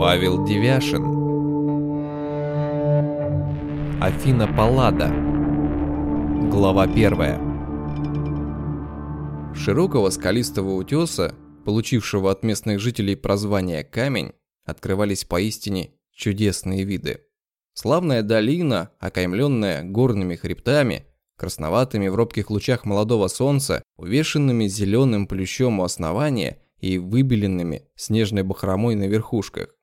Павел Девяшин Афина Паллада Глава первая Широкого скалистого утеса, получившего от местных жителей прозвание «Камень», открывались поистине чудесные виды. Славная долина, окаймленная горными хребтами, красноватыми в робких лучах молодого солнца, увешанными зеленым плющом у основания и выбеленными снежной бахромой на верхушках.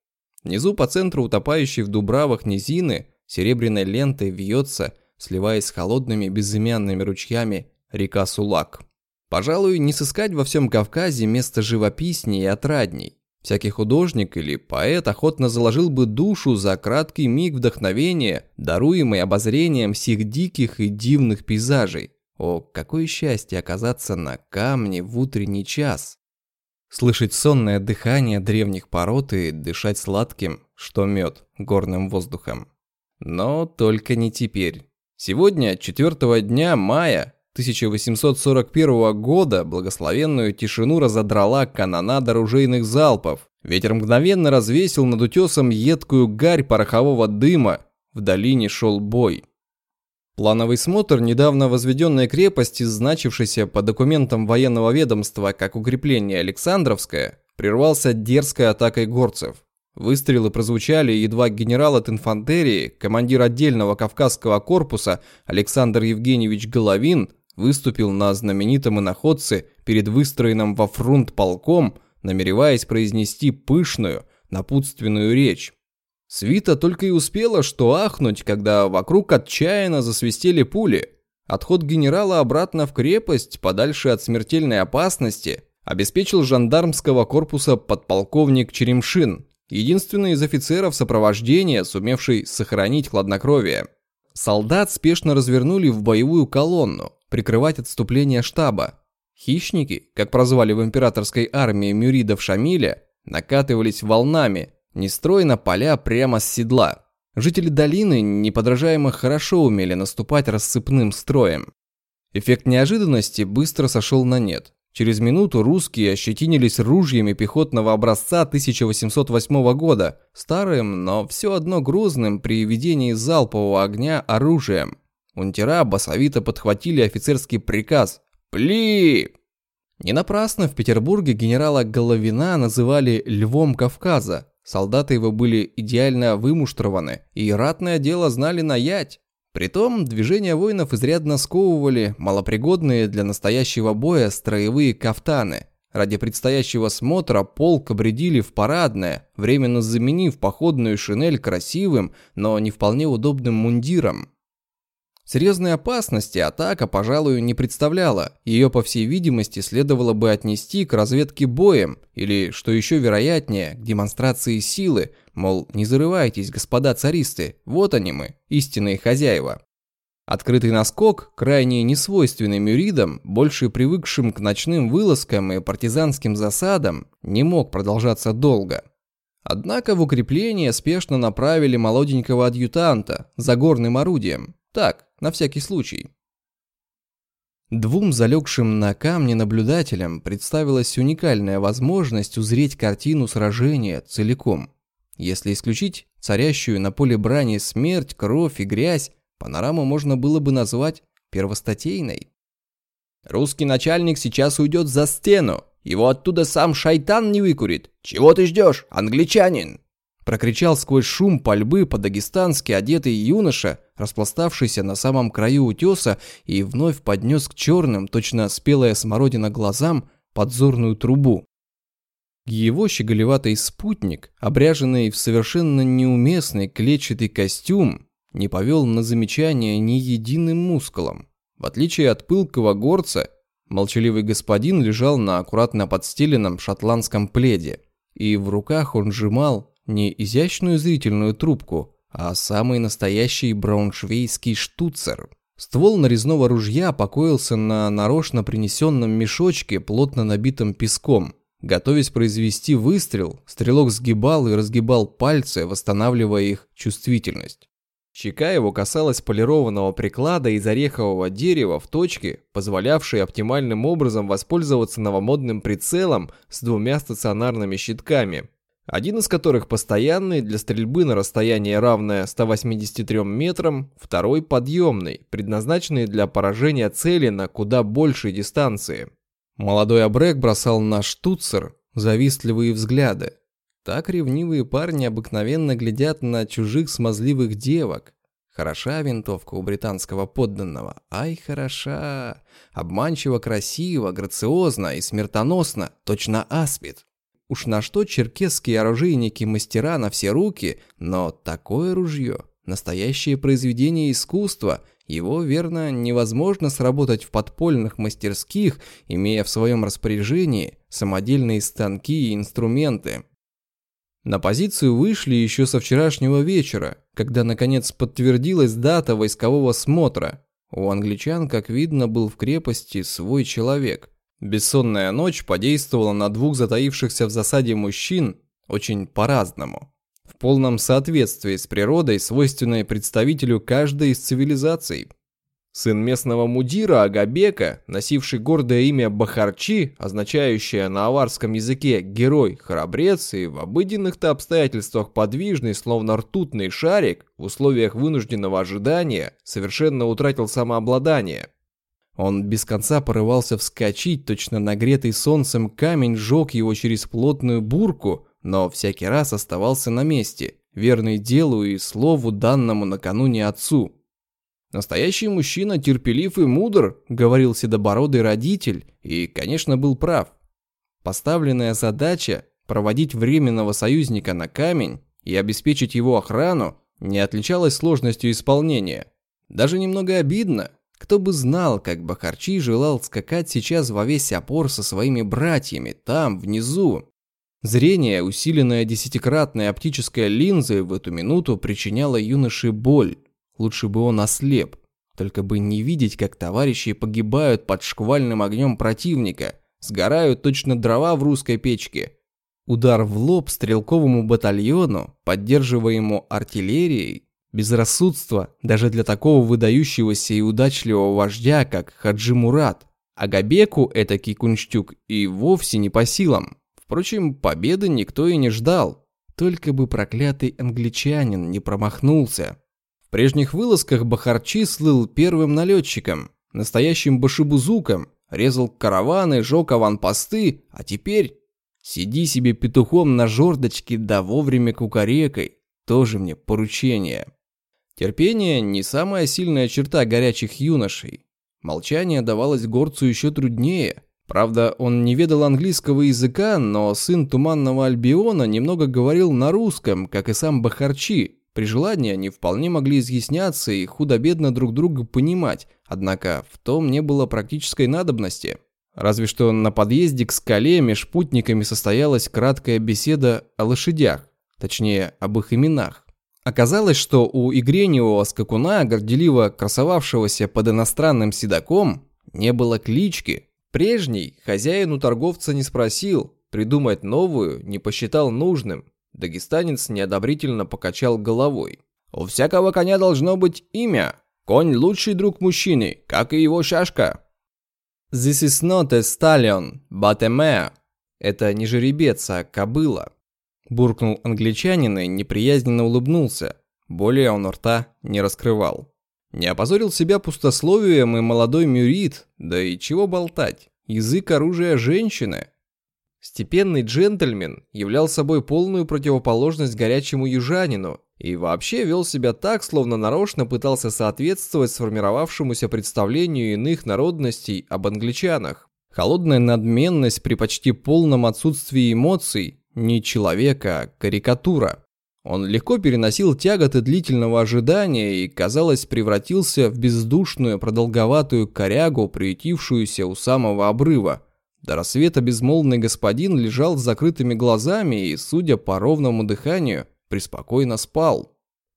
Внизу по центру утопающей в дубравах низины серебряной лентой вьется, сливаясь с холодными безымянными ручьями, река Сулак. Пожалуй, не сыскать во всем Кавказе место живописнее и отрадней. Всякий художник или поэт охотно заложил бы душу за краткий миг вдохновения, даруемый обозрением всех диких и дивных пейзажей. О, какое счастье оказаться на камне в утренний час! Слышать сонное дыхание древних пород и дышать сладким, что мед, горным воздухом. Но только не теперь. Сегодня, 4 дня мая 1841 года, благословенную тишину разодрала канонада оружейных залпов. Ветер мгновенно развесил над утесом едкую гарь порохового дыма. В долине шел бой. Плановый смотр недавно возведенной крепости, значившейся по документам военного ведомства как укрепление Александровское, прервался дерзкой атакой горцев. Выстрелы прозвучали, едва генерал от инфантерии, командир отдельного Кавказского корпуса Александр Евгеньевич Головин выступил на знаменитом иноходце перед выстроенным во фронт полком, намереваясь произнести пышную, напутственную речь. Свита только и успела что ахнуть, когда вокруг отчаянно засвистели пули. Отход генерала обратно в крепость, подальше от смертельной опасности, обеспечил жандармского корпуса подполковник Черемшин, единственный из офицеров сопровождения, сумевший сохранить хладнокровие. Солдат спешно развернули в боевую колонну, прикрывать отступление штаба. Хищники, как прозвали в императорской армии мюридов Шамиля, накатывались волнами – не строя на поля прямо с седла. Жители долины неподражаемо хорошо умели наступать рассыпным строем. Эффект неожиданности быстро сошел на нет. Через минуту русские ощетинились ружьями пехотного образца 1808 года, старым, но все одно грузным при ведении залпового огня оружием. Унтера басовито подхватили офицерский приказ «Пли!». Не напрасно в Петербурге генерала Головина называли «Львом Кавказа», Солдаты его были идеально вымуштрованы и ратное дело знали наять. Притом движения воинов изрядно сковывали малопригодные для настоящего боя строевые кафтаны. Ради предстоящего смотра полк обредили в парадное, временно заменив походную шинель красивым, но не вполне удобным мундиром. Серьезной опасности атака, пожалуй, не представляла. Ее, по всей видимости, следовало бы отнести к разведке боем, или, что еще вероятнее, к демонстрации силы, мол, не зарывайтесь, господа царисты, вот они мы, истинные хозяева. Открытый наскок, крайне несвойственный мюридам, больше привыкшим к ночным вылазкам и партизанским засадам, не мог продолжаться долго. Однако в укрепление спешно направили молоденького адъютанта за горным орудием. Так, на всякий случай. Двум залегшим на камне наблюдателям представилась уникальная возможность узреть картину сражения целиком. Если исключить царящую на поле брани смерть, кровь и грязь, панораму можно было бы назвать первостатейной. «Русский начальник сейчас уйдет за стену. Его оттуда сам шайтан не выкурит. Чего ты ждешь, англичанин?» Прокричал сквозь шум пальбы по-дагестански одетый юноша, распластавшийся на самом краю утеса и вновь поднес к черным, точно спелая смородина глазам, подзорную трубу. Его щеголеватый спутник, обряженный в совершенно неуместный клетчатый костюм, не повел на замечание ни единым мускулом. В отличие от пылкого горца, молчаливый господин лежал на аккуратно подстеленном шотландском пледе, и в руках он сжимал не изящную зрительную трубку, а самый настоящий брауншвейский штуцер. Ствол нарезного ружья покоился на нарочно принесенном мешочке, плотно набитом песком. Готовясь произвести выстрел, стрелок сгибал и разгибал пальцы, восстанавливая их чувствительность. Щека его касалась полированного приклада из орехового дерева в точке, позволявшей оптимальным образом воспользоваться новомодным прицелом с двумя стационарными щитками, один из которых постоянный для стрельбы на расстояние равное 183 метрам, второй подъемный, предназначенный для поражения цели на куда большей дистанции. Молодой Абрек бросал на штуцер завистливые взгляды. Так ревнивые парни обыкновенно глядят на чужих смазливых девок. Хороша винтовка у британского подданного. Ай, хороша. Обманчиво красиво, грациозно и смертоносно. Точно аспид. Уж на что черкесские оружейники-мастера на все руки, но такое ружье – настоящее произведение искусства. Его, верно, невозможно сработать в подпольных мастерских, имея в своем распоряжении самодельные станки и инструменты. На позицию вышли еще со вчерашнего вечера, когда наконец подтвердилась дата войскового смотра. У англичан, как видно, был в крепости свой человек – Бессонная ночь подействовала на двух затаившихся в засаде мужчин очень по-разному. В полном соответствии с природой, свойственной представителю каждой из цивилизаций. Сын местного мудира Агабека, носивший гордое имя Бахарчи, означающее на аварском языке «герой», «храбрец» и в обыденных-то обстоятельствах подвижный, словно ртутный шарик, в условиях вынужденного ожидания, совершенно утратил самообладание – он без конца порывался вскочить, точно нагретый солнцем камень жег его через плотную бурку, но всякий раз оставался на месте, верный делу и слову данному накануне отцу. «Настоящий мужчина терпелив и мудр», — говорил седобородый родитель, и, конечно, был прав. Поставленная задача проводить временного союзника на камень и обеспечить его охрану не отличалась сложностью исполнения. Даже немного обидно, кто бы знал, как Бахарчи желал скакать сейчас во весь опор со своими братьями, там, внизу. Зрение, усиленное десятикратной оптической линзой, в эту минуту причиняло юноше боль. Лучше бы он ослеп. Только бы не видеть, как товарищи погибают под шквальным огнем противника, сгорают точно дрова в русской печке. Удар в лоб стрелковому батальону, поддерживаемому артиллерией, Безрассудство даже для такого выдающегося и удачливого вождя, как Хаджи Мурат. А Габеку этакий кунштюк и вовсе не по силам. Впрочем, победы никто и не ждал. Только бы проклятый англичанин не промахнулся. В прежних вылазках Бахарчи слыл первым налетчиком, настоящим башибузуком, резал караваны, жег аванпосты, а теперь сиди себе петухом на жердочке да вовремя кукарекой. Тоже мне поручение. Терпение – не самая сильная черта горячих юношей. Молчание давалось горцу еще труднее. Правда, он не ведал английского языка, но сын Туманного Альбиона немного говорил на русском, как и сам Бахарчи. При желании они вполне могли изъясняться и худо-бедно друг друга понимать, однако в том не было практической надобности. Разве что на подъезде к скале меж путниками состоялась краткая беседа о лошадях, точнее, об их именах. Оказалось, что у игреневого скакуна, горделиво красовавшегося под иностранным седаком, не было клички. Прежний хозяин у торговца не спросил, придумать новую не посчитал нужным. Дагестанец неодобрительно покачал головой. «У всякого коня должно быть имя. Конь – лучший друг мужчины, как и его шашка». «This is not a stallion, but a mare». Это не жеребец, а кобыла. Буркнул англичанин и неприязненно улыбнулся. Более он рта не раскрывал. Не опозорил себя пустословием и молодой мюрит, да и чего болтать. Язык оружия женщины. Степенный джентльмен являл собой полную противоположность горячему южанину и вообще вел себя так, словно нарочно пытался соответствовать сформировавшемуся представлению иных народностей об англичанах. Холодная надменность при почти полном отсутствии эмоций не человек, а карикатура. Он легко переносил тяготы длительного ожидания и, казалось, превратился в бездушную продолговатую корягу, приютившуюся у самого обрыва. До рассвета безмолвный господин лежал с закрытыми глазами и, судя по ровному дыханию, преспокойно спал.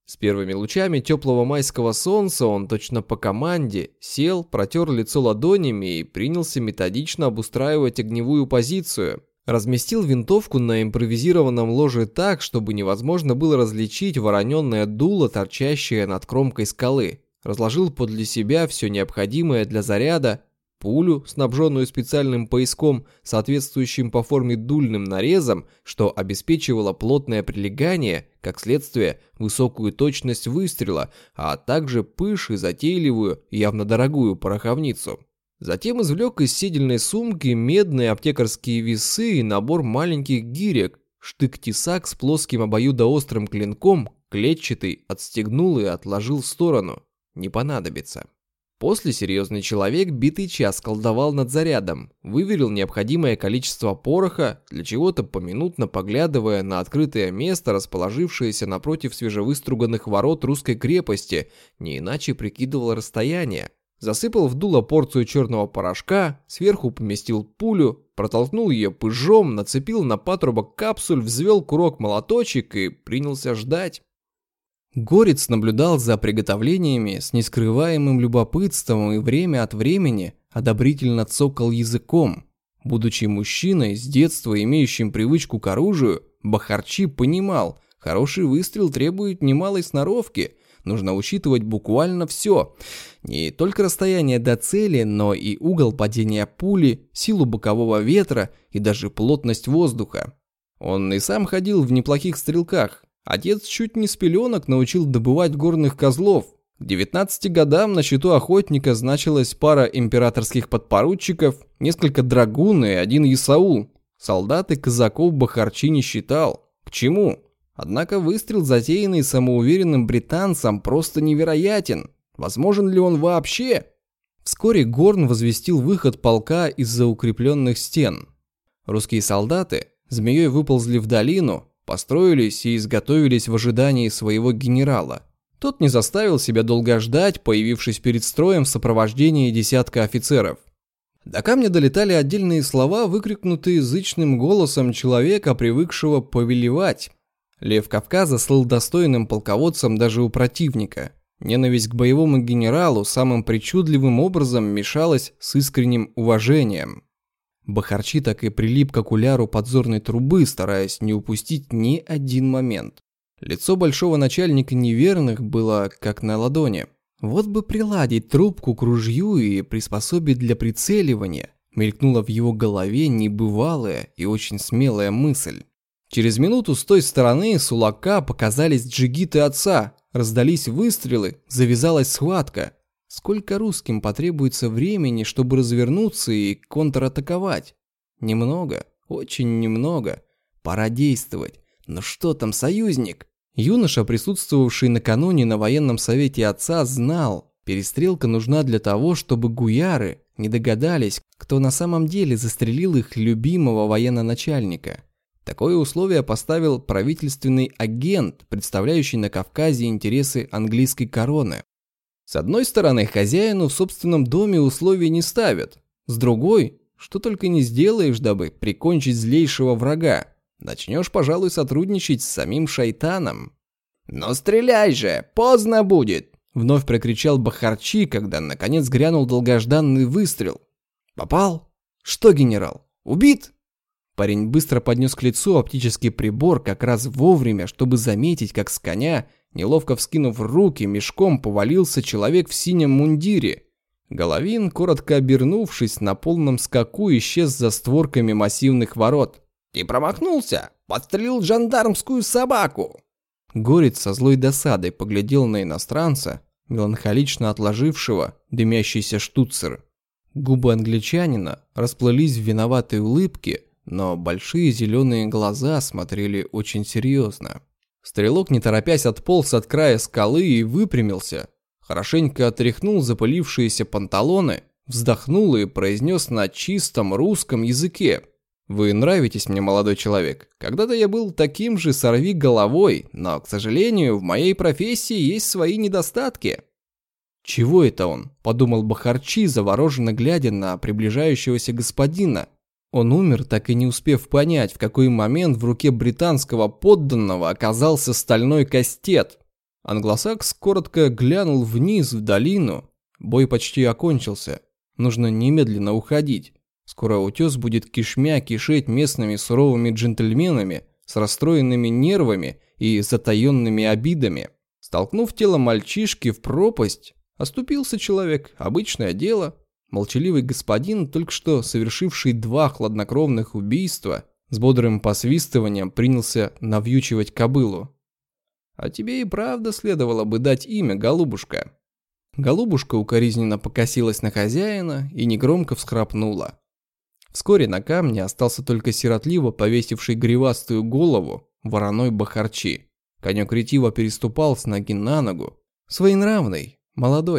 С первыми лучами теплого майского солнца он точно по команде сел, протер лицо ладонями и принялся методично обустраивать огневую позицию – Разместил винтовку на импровизированном ложе так, чтобы невозможно было различить вороненное дуло, торчащее над кромкой скалы. Разложил подле себя все необходимое для заряда. пулю, снабженную специальным пояском, соответствующим по форме дульным нарезом, что обеспечивало плотное прилегание, как следствие, высокую точность выстрела, а также пыш и затейливую, явно дорогую пороховницу. Затем извлек из седельной сумки медные аптекарские весы и набор маленьких гирек, штык-тесак с плоским обоюдоострым клинком, клетчатый, отстегнул и отложил в сторону. Не понадобится. После серьезный человек битый час колдовал над зарядом, выверил необходимое количество пороха, для чего-то поминутно поглядывая на открытое место, расположившееся напротив свежевыструганных ворот русской крепости, не иначе прикидывал расстояние. Засыпал в дуло порцию черного порошка, сверху поместил пулю, протолкнул ее пыжом, нацепил на патрубок капсуль, взвел курок-молоточек и принялся ждать. Горец наблюдал за приготовлениями с нескрываемым любопытством и время от времени одобрительно цокал языком. Будучи мужчиной, с детства имеющим привычку к оружию, Бахарчи понимал, хороший выстрел требует немалой сноровки, нужно учитывать буквально все. Не только расстояние до цели, но и угол падения пули, силу бокового ветра и даже плотность воздуха. Он и сам ходил в неплохих стрелках, Отец чуть не с пеленок научил добывать горных козлов. К 19 годам на счету охотника значилась пара императорских подпоручиков, несколько драгун и один Исаул. Солдаты казаков Бахарчи не считал. К чему? Однако выстрел, затеянный самоуверенным британцем, просто невероятен. Возможен ли он вообще? Вскоре Горн возвестил выход полка из-за укрепленных стен. Русские солдаты змеей выползли в долину, построились и изготовились в ожидании своего генерала. Тот не заставил себя долго ждать, появившись перед строем в сопровождении десятка офицеров. До камня долетали отдельные слова, выкрикнутые зычным голосом человека, привыкшего повелевать. Лев Кавказа слыл достойным полководцем даже у противника. Ненависть к боевому генералу самым причудливым образом мешалась с искренним уважением. Бахарчи так и прилип к окуляру подзорной трубы, стараясь не упустить ни один момент. Лицо большого начальника неверных было как на ладони. Вот бы приладить трубку к ружью и приспособить для прицеливания, мелькнула в его голове небывалая и очень смелая мысль. Через минуту с той стороны Сулака показались джигиты отца, раздались выстрелы, завязалась схватка. Сколько русским потребуется времени, чтобы развернуться и контратаковать? Немного, очень немного. Пора действовать. Но что там, союзник? Юноша, присутствовавший накануне на военном совете отца, знал, перестрелка нужна для того, чтобы гуяры не догадались, кто на самом деле застрелил их любимого военно-начальника. Такое условие поставил правительственный агент, представляющий на Кавказе интересы английской короны. С одной стороны, хозяину в собственном доме условий не ставят. С другой, что только не сделаешь, дабы прикончить злейшего врага. Начнешь, пожалуй, сотрудничать с самим шайтаном. «Но стреляй же, поздно будет!» Вновь прокричал Бахарчи, когда наконец грянул долгожданный выстрел. «Попал? Что, генерал, убит?» Парень быстро поднес к лицу оптический прибор как раз вовремя, чтобы заметить, как с коня Неловко вскинув руки, мешком повалился человек в синем мундире. Головин, коротко обернувшись, на полном скаку исчез за створками массивных ворот. «Ты промахнулся! Подстрелил жандармскую собаку!» Горец со злой досадой поглядел на иностранца, меланхолично отложившего дымящийся штуцер. Губы англичанина расплылись в виноватой улыбке, но большие зеленые глаза смотрели очень серьезно. Стрелок, не торопясь, отполз от края скалы и выпрямился. Хорошенько отряхнул запылившиеся панталоны, вздохнул и произнес на чистом русском языке. «Вы нравитесь мне, молодой человек. Когда-то я был таким же сорви головой, но, к сожалению, в моей профессии есть свои недостатки». «Чего это он?» – подумал Бахарчи, завороженно глядя на приближающегося господина, он умер, так и не успев понять, в какой момент в руке британского подданного оказался стальной кастет. Англосакс коротко глянул вниз в долину. Бой почти окончился. Нужно немедленно уходить. Скоро утес будет кишмя кишеть местными суровыми джентльменами с расстроенными нервами и затаенными обидами. Столкнув тело мальчишки в пропасть, оступился человек, обычное дело. Молчаливый господин, только что совершивший два хладнокровных убийства, с бодрым посвистыванием принялся навьючивать кобылу. «А тебе и правда следовало бы дать имя, голубушка». Голубушка укоризненно покосилась на хозяина и негромко всхрапнула. Вскоре на камне остался только сиротливо повесивший гривастую голову вороной бахарчи. Конек ретиво переступал с ноги на ногу. Своенравный, молодой.